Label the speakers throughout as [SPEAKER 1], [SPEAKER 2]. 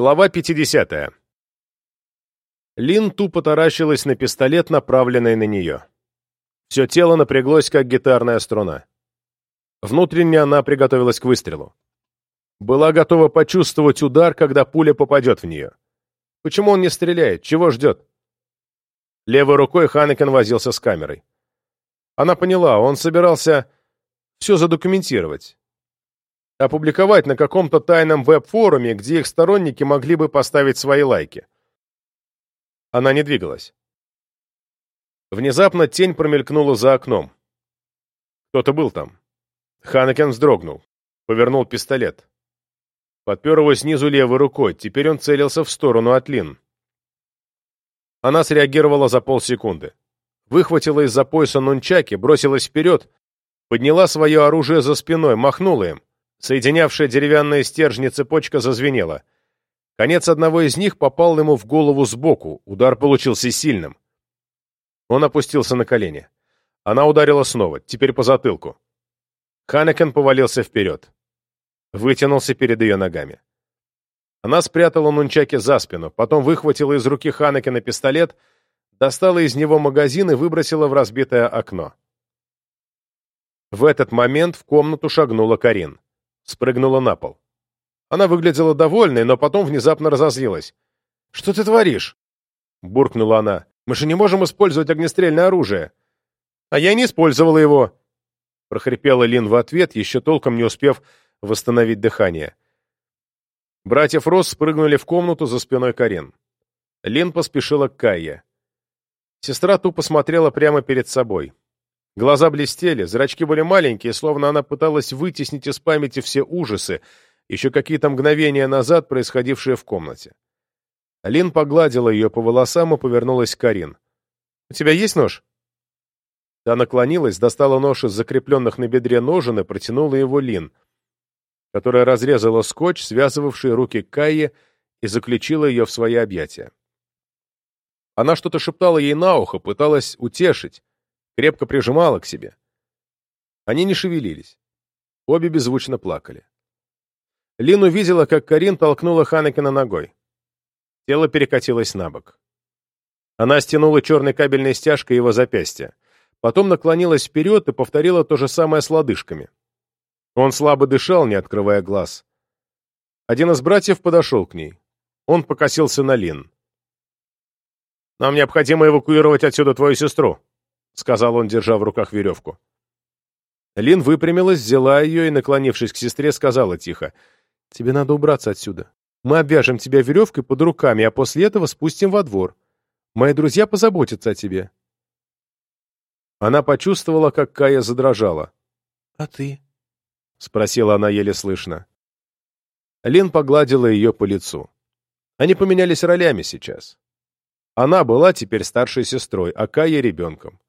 [SPEAKER 1] Глава 50. Лин тупо таращилась на пистолет, направленный на нее. Все тело напряглось, как гитарная струна. Внутренне она приготовилась к выстрелу. Была готова почувствовать удар, когда пуля попадет в нее. Почему он не стреляет? Чего ждет? Левой рукой Ханекен возился с камерой. Она поняла, он собирался все задокументировать. Опубликовать на каком-то тайном веб-форуме, где их сторонники могли бы поставить свои лайки. Она не двигалась. Внезапно тень промелькнула за окном. Кто-то был там. Ханекен вздрогнул. Повернул пистолет. Подпер его снизу левой рукой. Теперь он целился в сторону от Лин. Она среагировала за полсекунды. Выхватила из-за пояса нунчаки, бросилась вперед, подняла свое оружие за спиной, махнула им. Соединявшая деревянные стержни цепочка зазвенела. Конец одного из них попал ему в голову сбоку, удар получился сильным. Он опустился на колени. Она ударила снова, теперь по затылку. Ханекен повалился вперед. Вытянулся перед ее ногами. Она спрятала нунчаки за спину, потом выхватила из руки Ханекена пистолет, достала из него магазин и выбросила в разбитое окно. В этот момент в комнату шагнула Карин. Спрыгнула на пол. Она выглядела довольной, но потом внезапно разозлилась. «Что ты творишь?» — буркнула она. Мы же не можем использовать огнестрельное оружие. А я не использовала его. Прохрипела Лин в ответ, еще толком не успев восстановить дыхание. Братья Фрос спрыгнули в комнату за спиной Карен. Лин поспешила к Кайе. Сестра тупо смотрела прямо перед собой. Глаза блестели, зрачки были маленькие, словно она пыталась вытеснить из памяти все ужасы, еще какие-то мгновения назад происходившие в комнате. Лин погладила ее по волосам и повернулась к Карин. «У тебя есть нож?» Та наклонилась, достала нож из закрепленных на бедре ножен и протянула его Лин, которая разрезала скотч, связывавший руки Кайе, и заключила ее в свои объятия. Она что-то шептала ей на ухо, пыталась утешить, крепко прижимала к себе. Они не шевелились. Обе беззвучно плакали. Лин увидела, как Карин толкнула Ханекина ногой. Тело перекатилось на бок. Она стянула черной кабельной стяжкой его запястья. Потом наклонилась вперед и повторила то же самое с лодыжками. Он слабо дышал, не открывая глаз. Один из братьев подошел к ней. Он покосился на Лин. «Нам необходимо эвакуировать отсюда твою сестру», — сказал он, держа в руках веревку. Лин выпрямилась, взяла ее и, наклонившись к сестре, сказала тихо, «Тебе надо убраться отсюда. Мы обвяжем тебя веревкой под руками, а после этого спустим во двор. Мои друзья позаботятся о тебе». Она почувствовала, как Кая задрожала. «А ты?» — спросила она еле слышно. Лин погладила ее по лицу. Они поменялись ролями сейчас. Она была теперь старшей сестрой, а Кая — ребенком.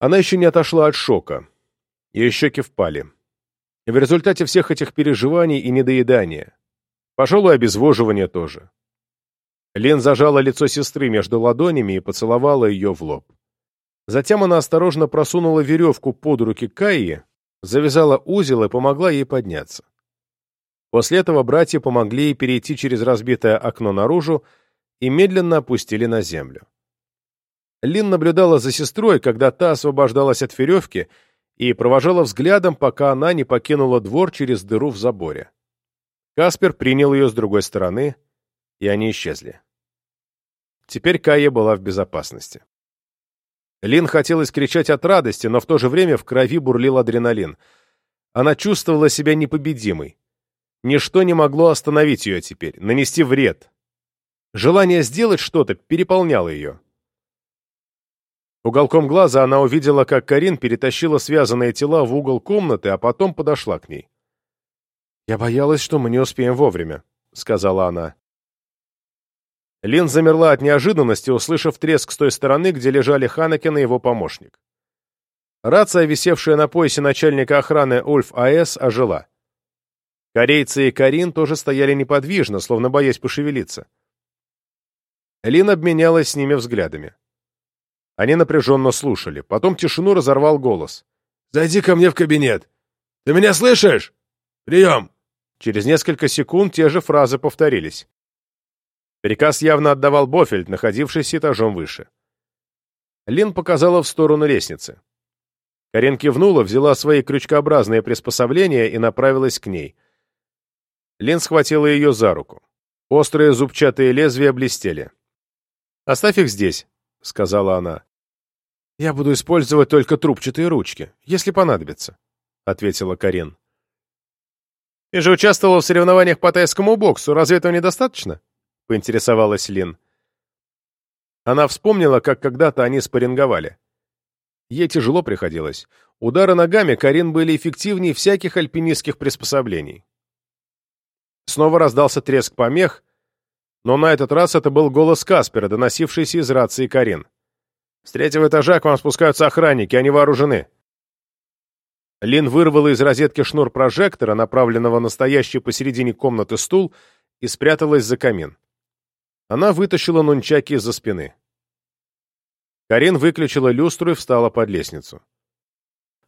[SPEAKER 1] Она еще не отошла от шока. Ее щеки впали. В результате всех этих переживаний и недоедания, Пожалуй, обезвоживание тоже. Лен зажала лицо сестры между ладонями и поцеловала ее в лоб. Затем она осторожно просунула веревку под руки Кайи, завязала узел и помогла ей подняться. После этого братья помогли ей перейти через разбитое окно наружу и медленно опустили на землю. Лин наблюдала за сестрой, когда та освобождалась от веревки, и провожала взглядом, пока она не покинула двор через дыру в заборе. Каспер принял ее с другой стороны, и они исчезли. Теперь Кая была в безопасности. Лин хотелось кричать от радости, но в то же время в крови бурлил адреналин. Она чувствовала себя непобедимой. Ничто не могло остановить ее теперь, нанести вред. Желание сделать что-то переполняло ее. Уголком глаза она увидела, как Карин перетащила связанные тела в угол комнаты, а потом подошла к ней. «Я боялась, что мы не успеем вовремя», — сказала она. Лин замерла от неожиданности, услышав треск с той стороны, где лежали Ханекен и его помощник. Рация, висевшая на поясе начальника охраны Ульф А.С., ожила. Корейцы и Карин тоже стояли неподвижно, словно боясь пошевелиться. Лин обменялась с ними взглядами. Они напряженно слушали. Потом тишину разорвал голос. «Зайди ко мне в кабинет. Ты меня слышишь? Прием!» Через несколько секунд те же фразы повторились. Приказ явно отдавал Бофельд, находившийся этажом выше. Лин показала в сторону лестницы. Карен кивнула, взяла свои крючкообразные приспособления и направилась к ней. Лин схватила ее за руку. Острые зубчатые лезвия блестели. «Оставь их здесь», — сказала она. «Я буду использовать только трубчатые ручки, если понадобится», — ответила Карен. «Ты же участвовала в соревнованиях по тайскому боксу, разве этого недостаточно?» — поинтересовалась Лин. Она вспомнила, как когда-то они спарринговали. Ей тяжело приходилось. Удары ногами Карин были эффективнее всяких альпинистских приспособлений. Снова раздался треск помех, но на этот раз это был голос Каспера, доносившийся из рации Карин. «С третьего этажа к вам спускаются охранники, они вооружены». Лин вырвала из розетки шнур прожектора, направленного на стоящий посередине комнаты стул, и спряталась за камин. Она вытащила нунчаки из-за спины. Карин выключила люстру и встала под лестницу.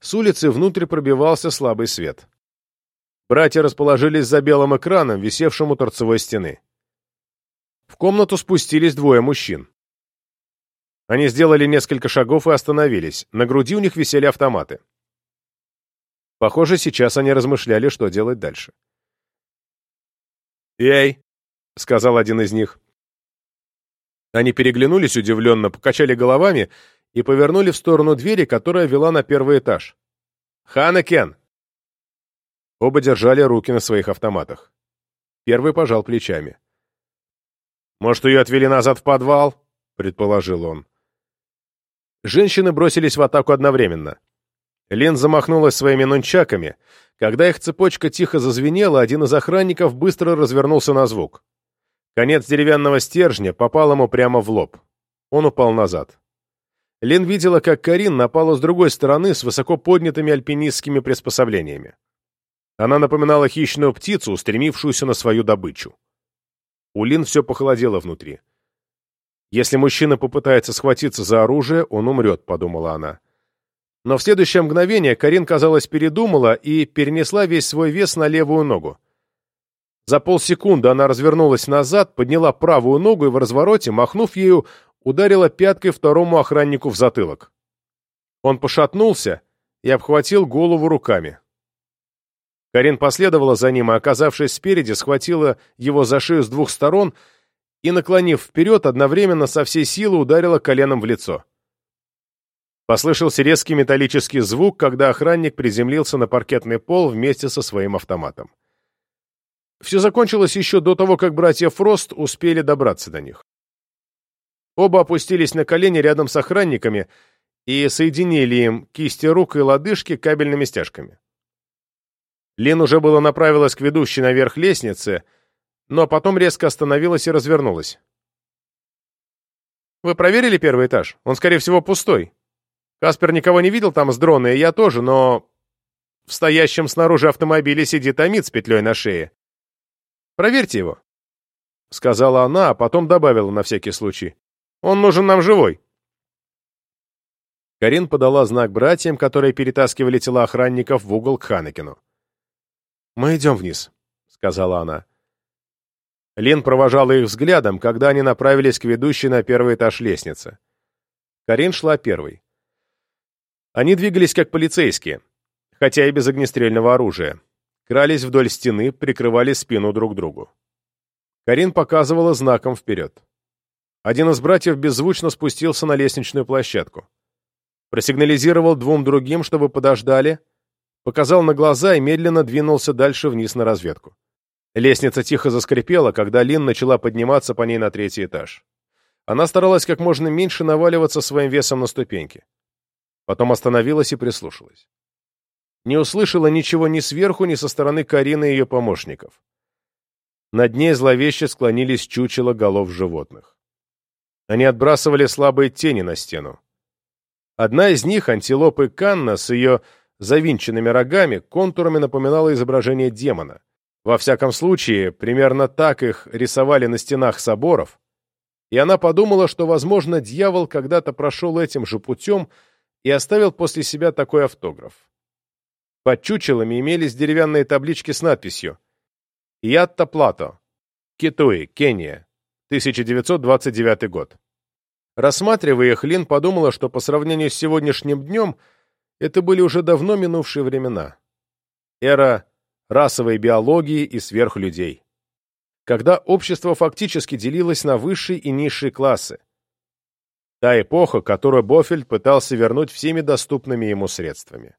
[SPEAKER 1] С улицы внутрь пробивался слабый свет. Братья расположились за белым экраном, висевшим у торцевой стены. В комнату спустились двое мужчин. Они сделали несколько шагов и остановились. На груди у них висели автоматы. Похоже, сейчас они размышляли, что делать дальше. «Эй!» — сказал один из них. Они переглянулись удивленно, покачали головами и повернули в сторону двери, которая вела на первый этаж. «Ханакен!» Оба держали руки на своих автоматах. Первый пожал плечами. «Может, ее отвели назад в подвал?» — предположил он. Женщины бросились в атаку одновременно. Лен замахнулась своими нунчаками. Когда их цепочка тихо зазвенела, один из охранников быстро развернулся на звук. Конец деревянного стержня попал ему прямо в лоб. Он упал назад. Лен видела, как Карин напала с другой стороны с высоко поднятыми альпинистскими приспособлениями. Она напоминала хищную птицу, устремившуюся на свою добычу. У Лин все похолодело внутри. «Если мужчина попытается схватиться за оружие, он умрет», — подумала она. Но в следующее мгновение Карин, казалось, передумала и перенесла весь свой вес на левую ногу. За полсекунды она развернулась назад, подняла правую ногу и в развороте, махнув ею, ударила пяткой второму охраннику в затылок. Он пошатнулся и обхватил голову руками. Карин последовала за ним, а, оказавшись спереди, схватила его за шею с двух сторон и, наклонив вперед, одновременно со всей силы ударила коленом в лицо. Послышался резкий металлический звук, когда охранник приземлился на паркетный пол вместе со своим автоматом. Все закончилось еще до того, как братья Фрост успели добраться до них. Оба опустились на колени рядом с охранниками и соединили им кисти рук и лодыжки кабельными стяжками. Лин уже было направилась к ведущей наверх лестнице, но потом резко остановилась и развернулась. «Вы проверили первый этаж? Он, скорее всего, пустой. Каспер никого не видел там с дрона, и я тоже, но в стоящем снаружи автомобиле сидит Амид с петлей на шее. Проверьте его», — сказала она, а потом добавила на всякий случай. «Он нужен нам живой». Карин подала знак братьям, которые перетаскивали тела охранников в угол к Ханекину. «Мы идем вниз», — сказала она. Лин провожала их взглядом, когда они направились к ведущей на первый этаж лестницы. Карин шла первой. Они двигались как полицейские, хотя и без огнестрельного оружия. Крались вдоль стены, прикрывали спину друг другу. Карин показывала знаком вперед. Один из братьев беззвучно спустился на лестничную площадку. Просигнализировал двум другим, чтобы подождали, показал на глаза и медленно двинулся дальше вниз на разведку. Лестница тихо заскрипела, когда Лин начала подниматься по ней на третий этаж. Она старалась как можно меньше наваливаться своим весом на ступеньки. Потом остановилась и прислушалась. Не услышала ничего ни сверху, ни со стороны Карины и ее помощников. Над ней зловеще склонились чучело голов животных. Они отбрасывали слабые тени на стену. Одна из них, антилопы Канна, с ее завинченными рогами, контурами напоминало изображение демона. Во всяком случае, примерно так их рисовали на стенах соборов, и она подумала, что, возможно, дьявол когда-то прошел этим же путем и оставил после себя такой автограф. Под чучелами имелись деревянные таблички с надписью Ятта Плато. Китуи, Кения. 1929 год. Рассматривая их, Лин подумала, что по сравнению с сегодняшним днем это были уже давно минувшие времена. Эра расовой биологии и сверхлюдей. Когда общество фактически делилось на высшие и низшие классы. Та эпоха, которую Бофельд пытался вернуть всеми доступными ему средствами.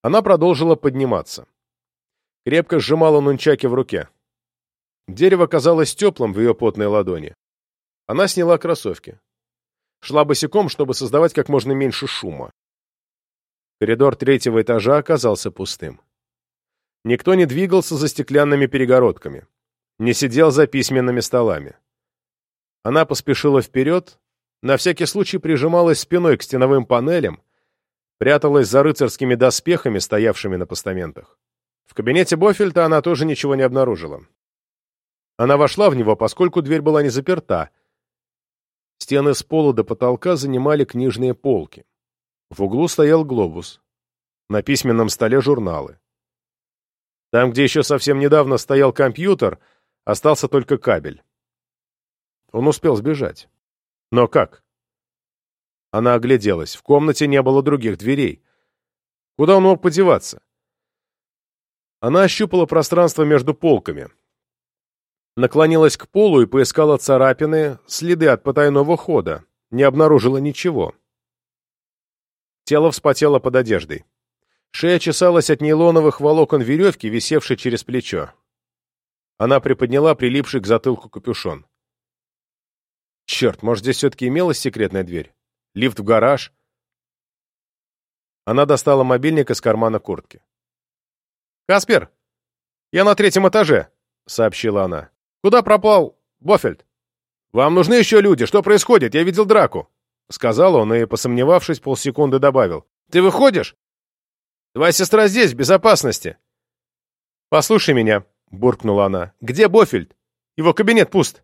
[SPEAKER 1] Она продолжила подниматься. Крепко сжимала нунчаки в руке. Дерево казалось теплым в ее потной ладони. Она сняла кроссовки. Шла босиком, чтобы создавать как можно меньше шума. Коридор третьего этажа оказался пустым. Никто не двигался за стеклянными перегородками, не сидел за письменными столами. Она поспешила вперед, на всякий случай прижималась спиной к стеновым панелям, пряталась за рыцарскими доспехами, стоявшими на постаментах. В кабинете Бофельта она тоже ничего не обнаружила. Она вошла в него, поскольку дверь была не заперта, Стены с пола до потолка занимали книжные полки. В углу стоял глобус. На письменном столе журналы. Там, где еще совсем недавно стоял компьютер, остался только кабель. Он успел сбежать. Но как? Она огляделась. В комнате не было других дверей. Куда он мог подеваться? Она ощупала пространство между полками наклонилась к полу и поискала царапины, следы от потайного хода, не обнаружила ничего. Тело вспотело под одеждой. Шея чесалась от нейлоновых волокон веревки, висевшей через плечо. Она приподняла прилипший к затылку капюшон. Черт, может, здесь все-таки имелась секретная дверь? Лифт в гараж? Она достала мобильник из кармана куртки. «Каспер, я на третьем этаже», — сообщила она. «Куда пропал Бофельд?» «Вам нужны еще люди? Что происходит? Я видел драку!» Сказал он и, посомневавшись, полсекунды добавил. «Ты выходишь?» «Твоя сестра здесь, в безопасности!» «Послушай меня», — буркнула она. «Где Бофельд? Его кабинет пуст».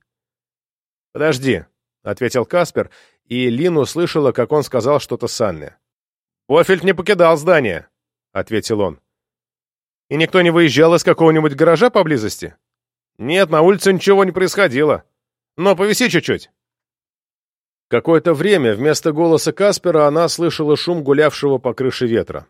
[SPEAKER 1] «Подожди», — ответил Каспер, и Лин услышала, как он сказал что-то Санне. «Бофельд не покидал здание», — ответил он. «И никто не выезжал из какого-нибудь гаража поблизости?» «Нет, на улице ничего не происходило. Но повиси чуть-чуть». Какое-то время вместо голоса Каспера она слышала шум гулявшего по крыше ветра.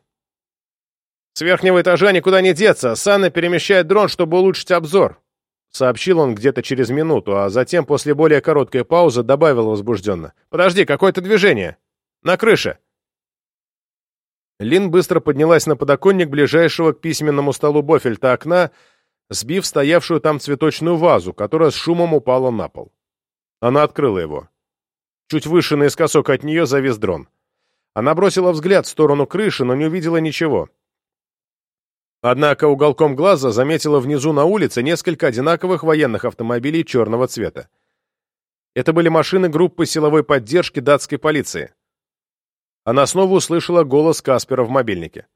[SPEAKER 1] «С верхнего этажа никуда не деться. Санна перемещает дрон, чтобы улучшить обзор», — сообщил он где-то через минуту, а затем, после более короткой паузы, добавил возбужденно. «Подожди, какое-то движение. На крыше». Лин быстро поднялась на подоконник ближайшего к письменному столу Бофельта окна, сбив стоявшую там цветочную вазу, которая с шумом упала на пол. Она открыла его. Чуть выше наискосок от нее завис дрон. Она бросила взгляд в сторону крыши, но не увидела ничего. Однако уголком глаза заметила внизу на улице несколько одинаковых военных автомобилей черного цвета. Это были машины группы силовой поддержки датской полиции. Она снова услышала голос Каспера в мобильнике.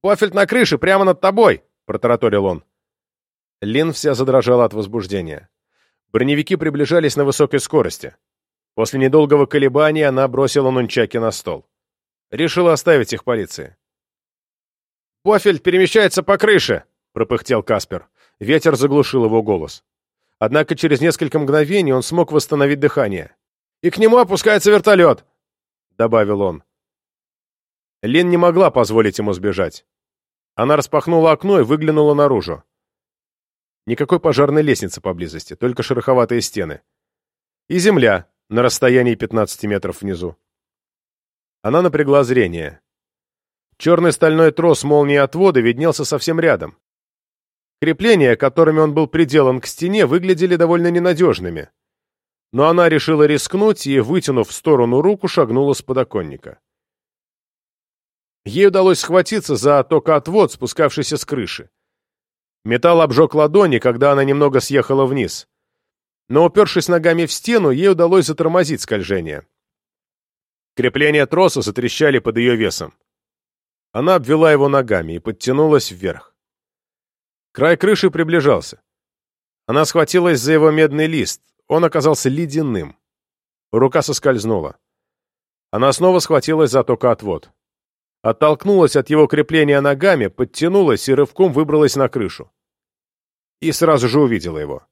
[SPEAKER 1] «Пофельд на крыше, прямо над тобой!» — протараторил он. Лин вся задрожала от возбуждения. Броневики приближались на высокой скорости. После недолгого колебания она бросила нунчаки на стол. Решила оставить их полиции. «Пофельд перемещается по крыше!» — пропыхтел Каспер. Ветер заглушил его голос. Однако через несколько мгновений он смог восстановить дыхание. «И к нему опускается вертолет!» — добавил он. Лин не могла позволить ему сбежать. Она распахнула окно и выглянула наружу. Никакой пожарной лестницы поблизости, только шероховатые стены. И земля на расстоянии 15 метров внизу. Она напрягла зрение. Черный стальной трос молнии отвода виднелся совсем рядом. Крепления, которыми он был приделан к стене, выглядели довольно ненадежными. Но она решила рискнуть и, вытянув в сторону руку, шагнула с подоконника. Ей удалось схватиться за токоотвод, спускавшийся с крыши. Металл обжег ладони, когда она немного съехала вниз. Но, упершись ногами в стену, ей удалось затормозить скольжение. Крепления троса затрещали под ее весом. Она обвела его ногами и подтянулась вверх. Край крыши приближался. Она схватилась за его медный лист. Он оказался ледяным. Рука соскользнула. Она снова схватилась за токоотвод оттолкнулась от его крепления ногами, подтянулась и рывком выбралась на крышу. и сразу же увидела его.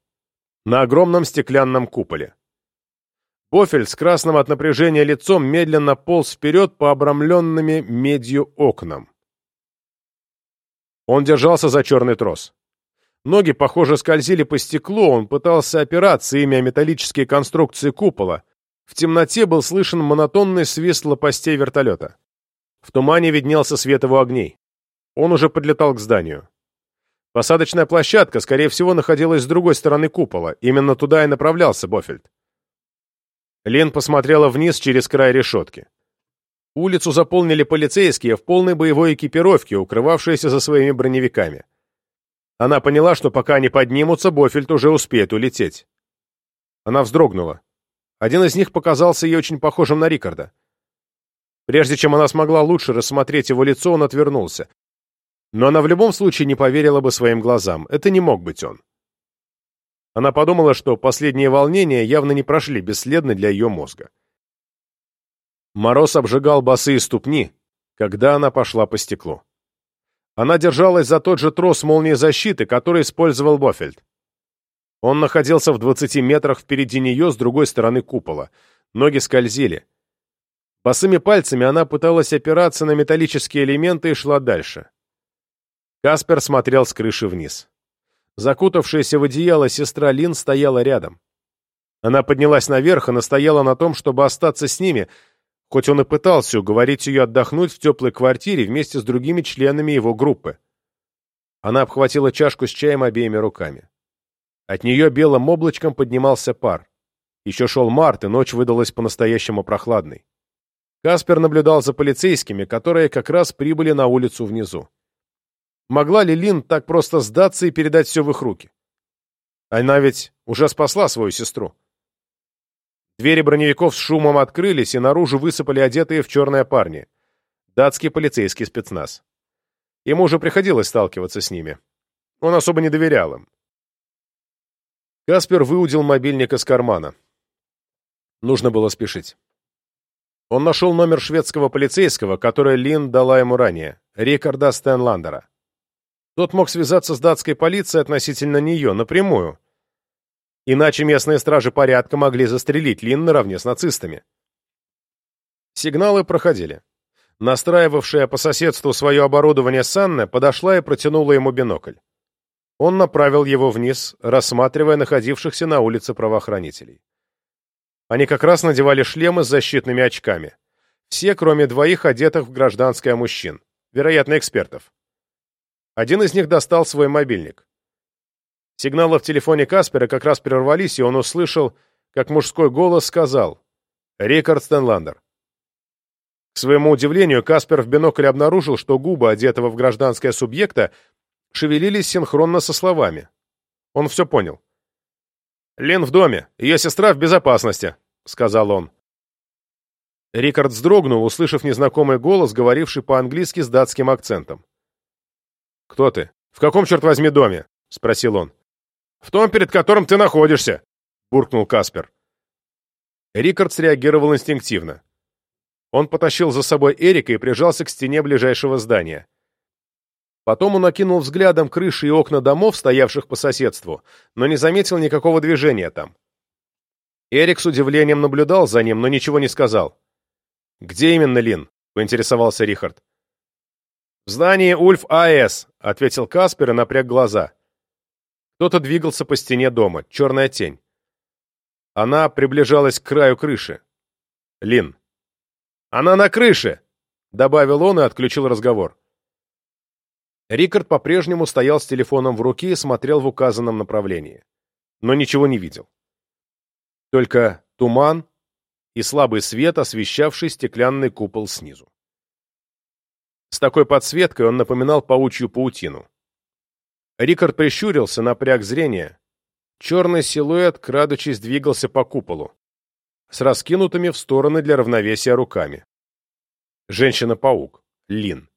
[SPEAKER 1] На огромном стеклянном куполе. Бофель с красным от напряжения лицом медленно полз вперед по обрамленными медью окнам. Он держался за черный трос. Ноги, похоже, скользили по стеклу, он пытался опираться ими о металлические конструкции купола. В темноте был слышен монотонный свист лопастей вертолета. В тумане виднелся свет его огней. Он уже подлетал к зданию. Посадочная площадка, скорее всего, находилась с другой стороны купола. Именно туда и направлялся Бофельд. Лен посмотрела вниз через край решетки. Улицу заполнили полицейские в полной боевой экипировке, укрывавшиеся за своими броневиками. Она поняла, что пока они поднимутся, Бофельд уже успеет улететь. Она вздрогнула. Один из них показался ей очень похожим на Рикарда. Прежде чем она смогла лучше рассмотреть его лицо, он отвернулся. Но она в любом случае не поверила бы своим глазам. Это не мог быть он. Она подумала, что последние волнения явно не прошли бесследно для ее мозга. Мороз обжигал босые ступни, когда она пошла по стеклу. Она держалась за тот же трос молнии защиты, который использовал Бофельд. Он находился в 20 метрах впереди нее с другой стороны купола. Ноги скользили. Босыми пальцами она пыталась опираться на металлические элементы и шла дальше. Каспер смотрел с крыши вниз. Закутавшаяся в одеяло сестра Лин стояла рядом. Она поднялась наверх и настояла на том, чтобы остаться с ними, хоть он и пытался уговорить ее отдохнуть в теплой квартире вместе с другими членами его группы. Она обхватила чашку с чаем обеими руками. От нее белым облачком поднимался пар. Еще шел март, и ночь выдалась по-настоящему прохладной. Каспер наблюдал за полицейскими, которые как раз прибыли на улицу внизу. Могла ли Лин так просто сдаться и передать все в их руки? Она ведь уже спасла свою сестру. Двери броневиков с шумом открылись, и наружу высыпали одетые в черные парни. Датский полицейский спецназ. Ему уже приходилось сталкиваться с ними. Он особо не доверял им. Каспер выудил мобильник из кармана. Нужно было спешить. Он нашел номер шведского полицейского, который Лин дала ему ранее, Рикарда Стенландера. Тот мог связаться с датской полицией относительно нее, напрямую. Иначе местные стражи порядка могли застрелить Лин наравне с нацистами. Сигналы проходили. Настраивавшая по соседству свое оборудование Санна подошла и протянула ему бинокль. Он направил его вниз, рассматривая находившихся на улице правоохранителей. Они как раз надевали шлемы с защитными очками. Все, кроме двоих, одетых в гражданское мужчин, вероятно, экспертов. Один из них достал свой мобильник. Сигналы в телефоне Каспера как раз прервались, и он услышал, как мужской голос сказал «Рикард Стенландер». К своему удивлению, Каспер в бинокль обнаружил, что губы одетого в гражданское субъекта шевелились синхронно со словами. Он все понял. «Лин в доме, ее сестра в безопасности», — сказал он. Рикард вздрогнул, услышав незнакомый голос, говоривший по-английски с датским акцентом. «Кто ты? В каком, черт возьми, доме?» — спросил он. «В том, перед которым ты находишься», — буркнул Каспер. Рикард среагировал инстинктивно. Он потащил за собой Эрика и прижался к стене ближайшего здания. Потом он окинул взглядом крыши и окна домов, стоявших по соседству, но не заметил никакого движения там. Эрик с удивлением наблюдал за ним, но ничего не сказал. «Где именно Лин?» — поинтересовался Рихард. «В здании Ульф А.С.», — ответил Каспер и напряг глаза. Кто-то двигался по стене дома, черная тень. Она приближалась к краю крыши. Лин. «Она на крыше!» — добавил он и отключил разговор. Рикард по-прежнему стоял с телефоном в руке и смотрел в указанном направлении. Но ничего не видел. Только туман и слабый свет, освещавший стеклянный купол снизу. С такой подсветкой он напоминал паучью паутину. Рикард прищурился, напряг зрение. Черный силуэт, крадучись, двигался по куполу, с раскинутыми в стороны для равновесия руками. Женщина-паук. Лин.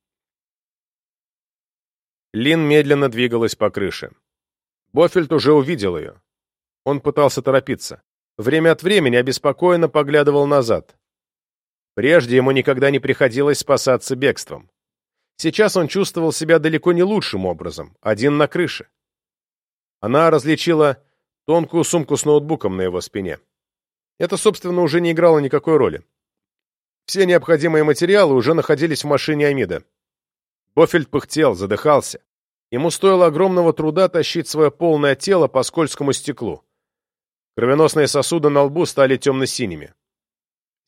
[SPEAKER 1] Лин медленно двигалась по крыше. Бофельд уже увидел ее. Он пытался торопиться. Время от времени обеспокоенно поглядывал назад. Прежде ему никогда не приходилось спасаться бегством. Сейчас он чувствовал себя далеко не лучшим образом, один на крыше. Она различила тонкую сумку с ноутбуком на его спине. Это, собственно, уже не играло никакой роли. Все необходимые материалы уже находились в машине Амида. Бофельд пыхтел, задыхался. Ему стоило огромного труда тащить свое полное тело по скользкому стеклу. Кровеносные сосуды на лбу стали темно-синими.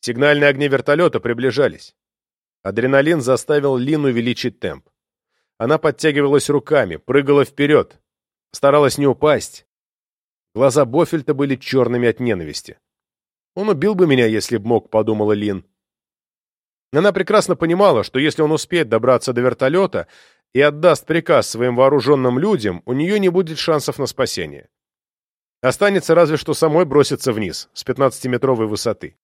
[SPEAKER 1] Сигнальные огни вертолета приближались. Адреналин заставил Лин увеличить темп. Она подтягивалась руками, прыгала вперед, старалась не упасть. Глаза Бофельта были черными от ненависти. «Он убил бы меня, если б мог», — подумала Лин. Она прекрасно понимала, что если он успеет добраться до вертолета и отдаст приказ своим вооруженным людям, у нее не будет шансов на спасение. Останется разве что самой броситься вниз, с 15-метровой высоты.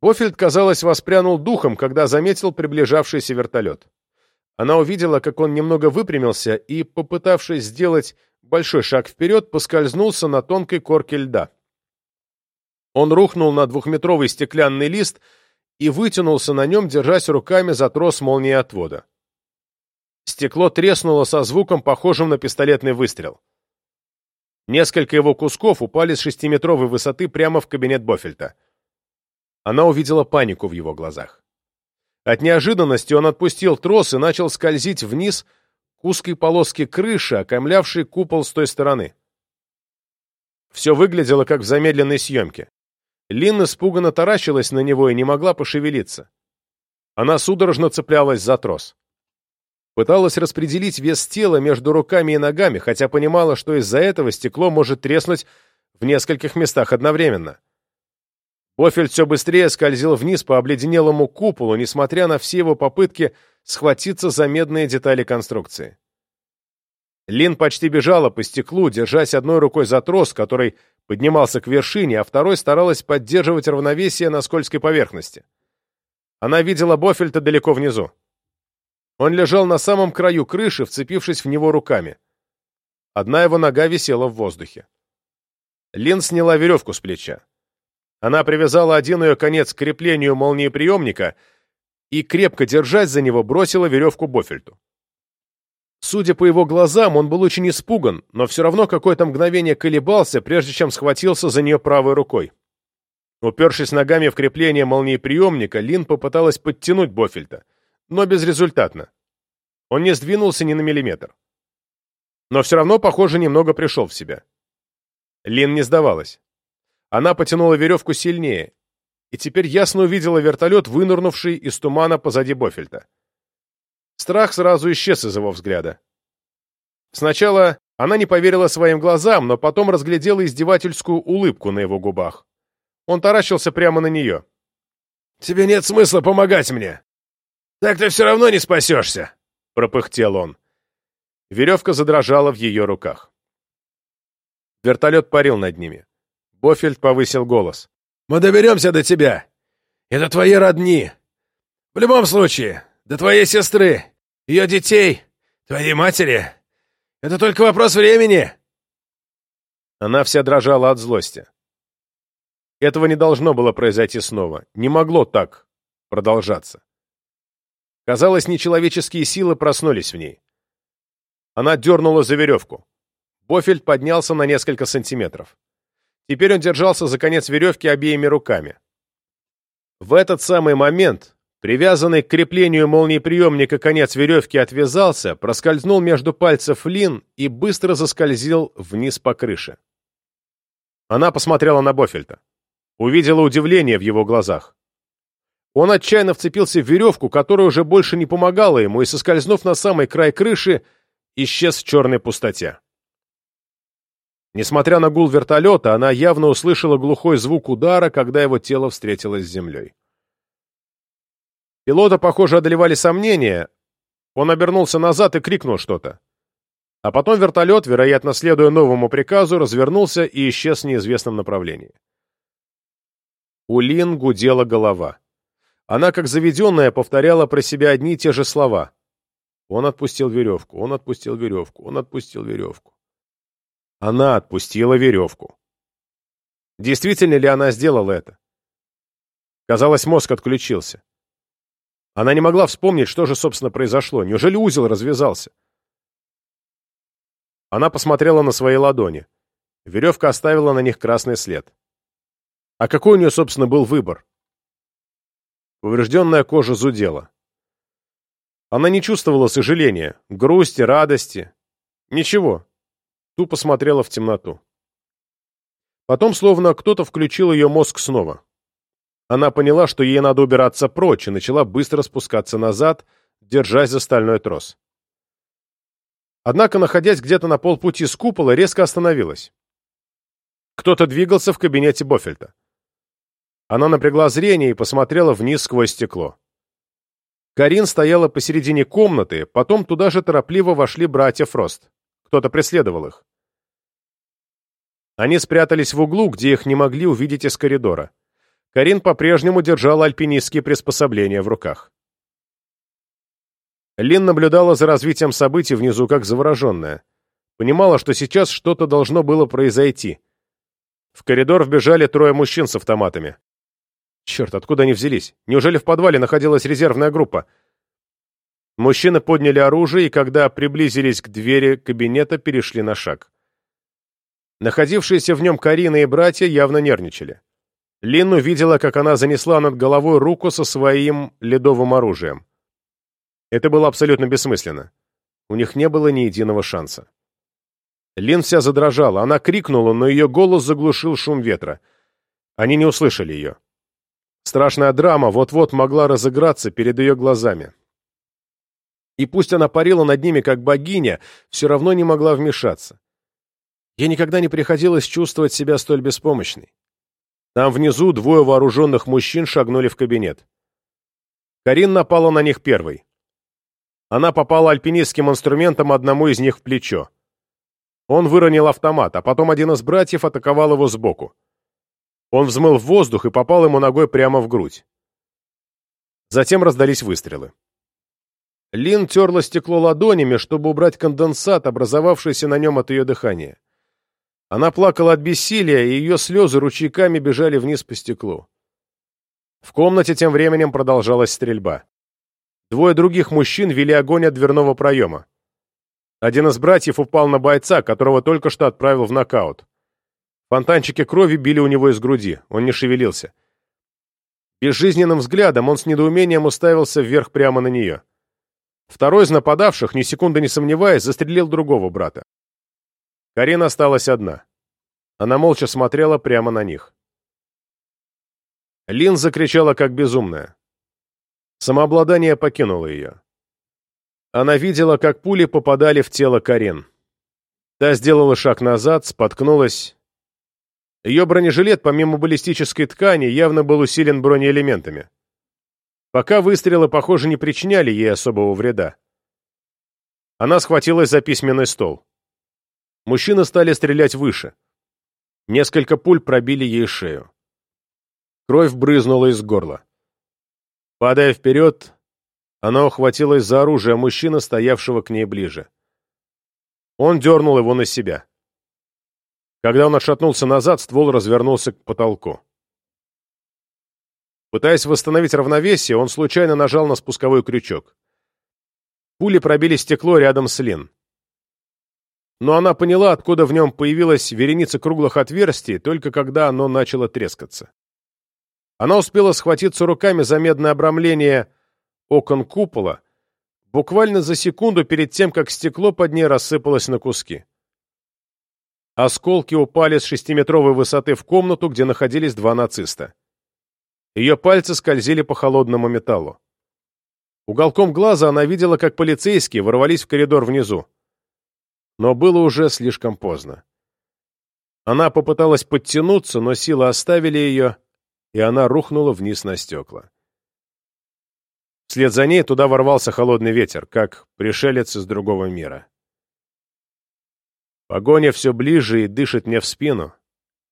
[SPEAKER 1] Бофельд, казалось, воспрянул духом, когда заметил приближавшийся вертолет. Она увидела, как он немного выпрямился и, попытавшись сделать большой шаг вперед, поскользнулся на тонкой корке льда. Он рухнул на двухметровый стеклянный лист и вытянулся на нем, держась руками за трос молнии отвода. Стекло треснуло со звуком, похожим на пистолетный выстрел. Несколько его кусков упали с шестиметровой высоты прямо в кабинет Бофельта. Она увидела панику в его глазах. От неожиданности он отпустил трос и начал скользить вниз к узкой полоске крыши, окаймлявшей купол с той стороны. Все выглядело, как в замедленной съемке. Лин испуганно таращилась на него и не могла пошевелиться. Она судорожно цеплялась за трос. Пыталась распределить вес тела между руками и ногами, хотя понимала, что из-за этого стекло может треснуть в нескольких местах одновременно. Бофельд все быстрее скользил вниз по обледенелому куполу, несмотря на все его попытки схватиться за медные детали конструкции. Лин почти бежала по стеклу, держась одной рукой за трос, который поднимался к вершине, а второй старалась поддерживать равновесие на скользкой поверхности. Она видела Бофельта далеко внизу. Он лежал на самом краю крыши, вцепившись в него руками. Одна его нога висела в воздухе. Лин сняла веревку с плеча. Она привязала один ее конец к креплению молниеприемника и, крепко держась за него, бросила веревку Бофельту. Судя по его глазам, он был очень испуган, но все равно какое-то мгновение колебался, прежде чем схватился за нее правой рукой. Упершись ногами в крепление молниеприемника, Лин попыталась подтянуть Бофельта, но безрезультатно. Он не сдвинулся ни на миллиметр. Но все равно, похоже, немного пришел в себя. Лин не сдавалась. Она потянула веревку сильнее, и теперь ясно увидела вертолет, вынырнувший из тумана позади Бофельта. Страх сразу исчез из его взгляда. Сначала она не поверила своим глазам, но потом разглядела издевательскую улыбку на его губах. Он таращился прямо на нее. «Тебе нет смысла помогать мне! Так ты все равно не спасешься!» — пропыхтел он. Веревка задрожала в ее руках. Вертолет парил над ними. Бофельд повысил голос. «Мы доберемся до тебя. Это твои родни. В любом случае, до твоей сестры, ее детей, твоей матери. Это только вопрос времени!» Она вся дрожала от злости. Этого не должно было произойти снова. Не могло так продолжаться. Казалось, нечеловеческие силы проснулись в ней. Она дернула за веревку. Бофельд поднялся на несколько сантиметров. Теперь он держался за конец веревки обеими руками. В этот самый момент, привязанный к креплению молниеприемника конец веревки отвязался, проскользнул между пальцев Лин и быстро заскользил вниз по крыше. Она посмотрела на Бофельта. Увидела удивление в его глазах. Он отчаянно вцепился в веревку, которая уже больше не помогала ему, и, соскользнув на самый край крыши, исчез в черной пустоте. Несмотря на гул вертолета, она явно услышала глухой звук удара, когда его тело встретилось с землей. Пилота, похоже, одолевали сомнения. Он обернулся назад и крикнул что-то. А потом вертолет, вероятно, следуя новому приказу, развернулся и исчез в неизвестном направлении. У Лин гудела голова. Она, как заведенная, повторяла про себя одни и те же слова. Он отпустил веревку, он отпустил веревку, он отпустил веревку. Она отпустила веревку. Действительно ли она сделала это? Казалось, мозг отключился. Она не могла вспомнить, что же, собственно, произошло. Неужели узел развязался? Она посмотрела на свои ладони. Веревка оставила на них красный след. А какой у нее, собственно, был выбор? Поврежденная кожа зудела. Она не чувствовала сожаления, грусти, радости. Ничего. Тупо смотрела в темноту. Потом, словно кто-то включил ее мозг снова. Она поняла, что ей надо убираться прочь, и начала быстро спускаться назад, держась за стальной трос. Однако, находясь где-то на полпути с купола, резко остановилась. Кто-то двигался в кабинете Бофельта. Она напрягла зрение и посмотрела вниз сквозь стекло. Карин стояла посередине комнаты, потом туда же торопливо вошли братья Фрост. Кто-то преследовал их. Они спрятались в углу, где их не могли увидеть из коридора. Карин по-прежнему держала альпинистские приспособления в руках. Лин наблюдала за развитием событий внизу как завороженная. Понимала, что сейчас что-то должно было произойти. В коридор вбежали трое мужчин с автоматами. Черт, откуда они взялись? Неужели в подвале находилась резервная группа? Мужчины подняли оружие и, когда приблизились к двери кабинета, перешли на шаг. Находившиеся в нем Карина и братья явно нервничали. Лин увидела, как она занесла над головой руку со своим ледовым оружием. Это было абсолютно бессмысленно. У них не было ни единого шанса. Лин вся задрожала. Она крикнула, но ее голос заглушил шум ветра. Они не услышали ее. Страшная драма вот-вот могла разыграться перед ее глазами. И пусть она парила над ними как богиня, все равно не могла вмешаться. Ей никогда не приходилось чувствовать себя столь беспомощной. Там внизу двое вооруженных мужчин шагнули в кабинет. Карин напала на них первой. Она попала альпинистским инструментом одному из них в плечо. Он выронил автомат, а потом один из братьев атаковал его сбоку. Он взмыл в воздух и попал ему ногой прямо в грудь. Затем раздались выстрелы. Лин терла стекло ладонями, чтобы убрать конденсат, образовавшийся на нем от ее дыхания. Она плакала от бессилия, и ее слезы ручейками бежали вниз по стеклу. В комнате тем временем продолжалась стрельба. Двое других мужчин вели огонь от дверного проема. Один из братьев упал на бойца, которого только что отправил в нокаут. Фонтанчики крови били у него из груди, он не шевелился. Безжизненным взглядом он с недоумением уставился вверх прямо на нее. Второй из нападавших, ни секунды не сомневаясь, застрелил другого брата. Карина осталась одна. Она молча смотрела прямо на них. Лин закричала как безумная. Самообладание покинуло ее. Она видела, как пули попадали в тело Карин. Та сделала шаг назад, споткнулась ее бронежилет, помимо баллистической ткани, явно был усилен бронеэлементами. Пока выстрелы, похоже, не причиняли ей особого вреда. Она схватилась за письменный стол. Мужчины стали стрелять выше. Несколько пуль пробили ей шею. Кровь брызнула из горла. Падая вперед, она ухватилась за оружие мужчины, стоявшего к ней ближе. Он дернул его на себя. Когда он отшатнулся назад, ствол развернулся к потолку. Пытаясь восстановить равновесие, он случайно нажал на спусковой крючок. Пули пробили стекло рядом с Лин. Но она поняла, откуда в нем появилась вереница круглых отверстий, только когда оно начало трескаться. Она успела схватиться руками за медное обрамление окон купола, буквально за секунду перед тем, как стекло под ней рассыпалось на куски. Осколки упали с шестиметровой высоты в комнату, где находились два нациста. Ее пальцы скользили по холодному металлу. Уголком глаза она видела, как полицейские ворвались в коридор внизу. Но было уже слишком поздно. Она попыталась подтянуться, но силы оставили ее, и она рухнула вниз на стекла. Вслед за ней туда ворвался холодный ветер, как пришелец из другого мира. Погоня все ближе и дышит мне в спину.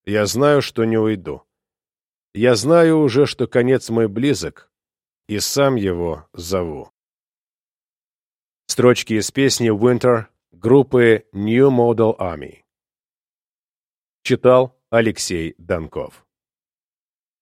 [SPEAKER 1] Я знаю, что не уйду. Я знаю уже, что конец мой близок, и сам его зову. Строчки из песни «Winter» группы New Model Army. Читал Алексей Донков.